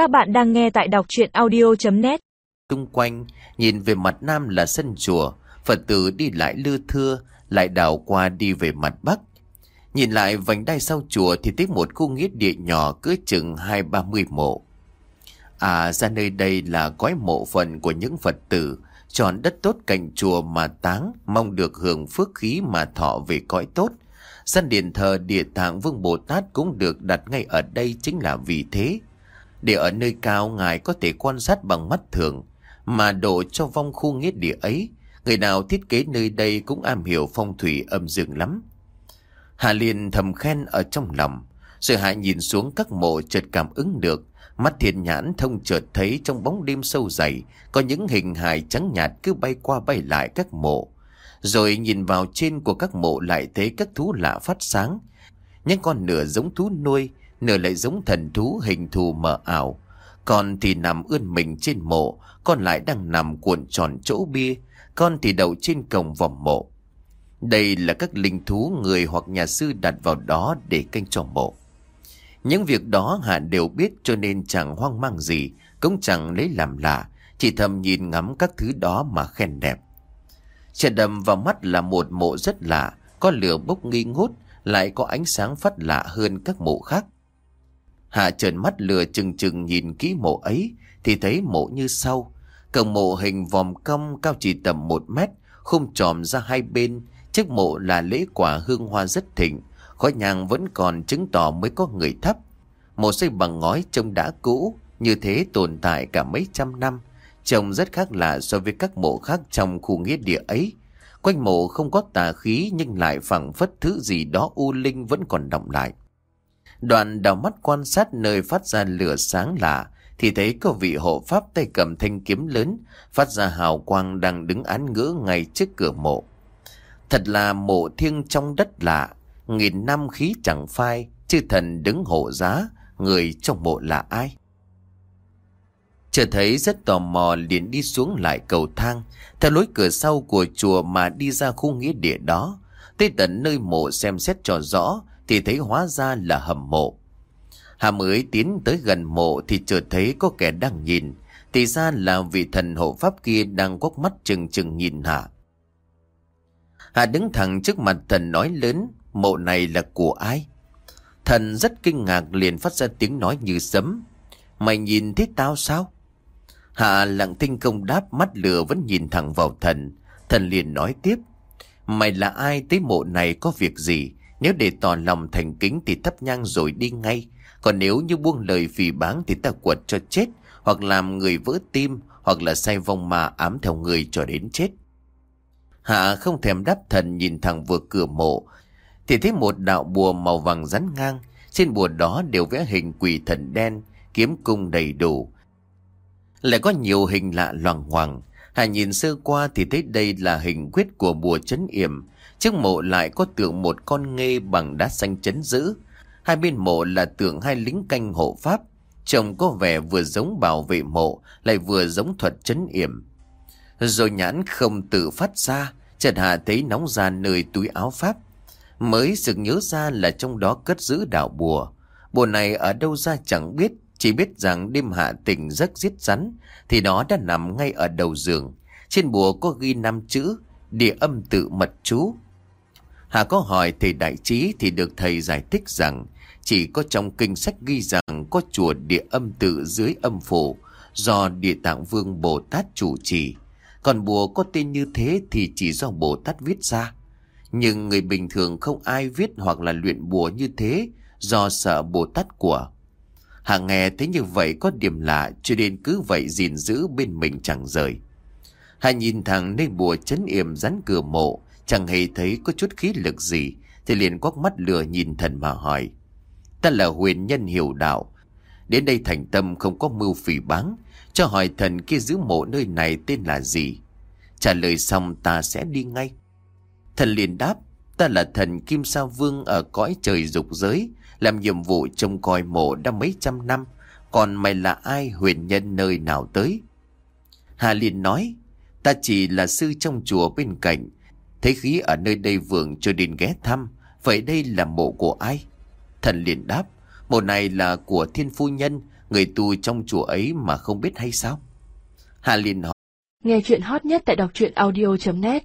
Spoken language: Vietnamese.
Các bạn đang nghe tại đọc chuyện audio.net xung quanh, nhìn về mặt nam là sân chùa, Phật tử đi lại lưa thưa, lại đảo qua đi về mặt bắc. Nhìn lại vành đai sau chùa thì thấy một khu nghĩa địa nhỏ cứ chừng hai ba mươi mộ. À ra nơi đây là gói mộ phần của những Phật tử, chọn đất tốt cạnh chùa mà táng, mong được hưởng phước khí mà thọ về cõi tốt. Sân điện thờ địa tạng Vương Bồ Tát cũng được đặt ngay ở đây chính là vì thế. Để ở nơi cao ngài có thể quan sát bằng mắt thường, mà đổ cho vong khu nghĩa địa ấy, người nào thiết kế nơi đây cũng am hiểu phong thủy âm dương lắm. Hà liền thầm khen ở trong lòng, rồi hạ nhìn xuống các mộ chợt cảm ứng được, mắt thiền nhãn thông chợt thấy trong bóng đêm sâu dày có những hình hài trắng nhạt cứ bay qua bay lại các mộ. Rồi nhìn vào trên của các mộ lại thấy các thú lạ phát sáng. Những con nửa giống thú nuôi, nửa lại giống thần thú hình thù mờ ảo. Con thì nằm ươn mình trên mộ, con lại đang nằm cuộn tròn chỗ bia, con thì đậu trên cổng vòng mộ. Đây là các linh thú người hoặc nhà sư đặt vào đó để canh cho mộ. Những việc đó Hạ đều biết cho nên chẳng hoang mang gì, cũng chẳng lấy làm lạ, chỉ thầm nhìn ngắm các thứ đó mà khen đẹp. Trẻ đầm vào mắt là một mộ rất lạ, có lửa bốc nghi ngút, lại có ánh sáng phát lạ hơn các mộ khác. Hạ trợn mắt lừa chừng chừng nhìn kỹ mộ ấy, thì thấy mộ như sau. Cầm mộ hình vòm cong cao chỉ tầm một mét, khung tròm ra hai bên. Trước mộ là lễ quả hương hoa rất thịnh, khói nhang vẫn còn chứng tỏ mới có người thấp. Mộ xây bằng ngói trông đã cũ, như thế tồn tại cả mấy trăm năm. Trông rất khác lạ so với các mộ khác trong khu nghĩa địa ấy. Quanh mộ không có tà khí nhưng lại phẳng phất thứ gì đó u linh vẫn còn động lại. Đoạn đảo mắt quan sát nơi phát ra lửa sáng lạ thì thấy có vị hộ pháp tay cầm thanh kiếm lớn phát ra hào quang đang đứng án ngữ ngay trước cửa mộ. Thật là mộ thiêng trong đất lạ, nghìn năm khí chẳng phai, chư thần đứng hộ giá, người trong mộ là ai? Chờ thấy rất tò mò liền đi xuống lại cầu thang, theo lối cửa sau của chùa mà đi ra khu nghĩa địa đó. Tới tận nơi mộ xem xét cho rõ thì thấy hóa ra là hầm mộ. Hà mới tiến tới gần mộ thì chợt thấy có kẻ đang nhìn, thì ra là vị thần hộ pháp kia đang quắc mắt chừng chừng nhìn Hà. Hà đứng thẳng trước mặt thần nói lớn, mộ này là của ai? Thần rất kinh ngạc liền phát ra tiếng nói như sấm. Mày nhìn thấy tao sao? Hạ lặng tinh công đáp mắt lửa vẫn nhìn thẳng vào thần. Thần liền nói tiếp. Mày là ai tới mộ này có việc gì? Nếu để tỏ lòng thành kính thì thắp nhang rồi đi ngay. Còn nếu như buông lời phỉ báng thì ta quật cho chết. Hoặc làm người vỡ tim. Hoặc là say vong mà ám theo người cho đến chết. Hạ không thèm đáp thần nhìn thẳng vừa cửa mộ. Thì thấy một đạo bùa màu vàng rắn ngang. Trên bùa đó đều vẽ hình quỷ thần đen. Kiếm cung đầy đủ lại có nhiều hình lạ loằng hoàng. Hà nhìn sơ qua thì thấy đây là hình quyết của bùa chấn yểm. Trước mộ lại có tượng một con nghê bằng đá xanh chấn giữ. Hai bên mộ là tượng hai lính canh hộ pháp. Trông có vẻ vừa giống bảo vệ mộ, lại vừa giống thuật chấn yểm. Rồi nhãn không tự phát ra, chợt Hà thấy nóng ra nơi túi áo pháp. Mới sực nhớ ra là trong đó cất giữ đạo bùa. Bùa này ở đâu ra chẳng biết, chỉ biết rằng đêm hạ tình rất giết rắn, thì nó đã nằm ngay ở đầu giường. Trên bùa có ghi năm chữ, địa âm tự mật chú. Hạ có hỏi thầy đại trí thì được thầy giải thích rằng, chỉ có trong kinh sách ghi rằng có chùa địa âm tự dưới âm phủ, do địa tạng vương Bồ Tát chủ trì. Còn bùa có tên như thế thì chỉ do Bồ Tát viết ra. Nhưng người bình thường không ai viết hoặc là luyện bùa như thế do sợ Bồ Tát của. Hà nghe thấy như vậy có điểm lạ cho nên cứ vậy gìn giữ bên mình chẳng rời. Hà nhìn thẳng nơi bùa chấn yểm rắn cửa mộ, chẳng hề thấy có chút khí lực gì, thì liền quắc mắt lừa nhìn thần mà hỏi. Ta là huyền nhân hiểu đạo, đến đây thành tâm không có mưu phỉ báng, cho hỏi thần kia giữ mộ nơi này tên là gì. Trả lời xong ta sẽ đi ngay. Thần liền đáp, ta là thần Kim Sa Vương ở cõi trời dục giới, làm nhiệm vụ trông coi mộ đã mấy trăm năm, Còn mày là ai, huyền nhân nơi nào tới Hà liền nói, Ta chỉ là sư trong chùa bên cạnh, Thấy khí ở nơi đây vượng cho đến ghé thăm, Vậy đây là mộ của ai Thần liền đáp, Mộ này là của thiên phu nhân, Người tu trong chùa ấy mà không biết hay sao? Hà liền hỏi. Nghe chuyện hot nhất tại đọc truyện audio.net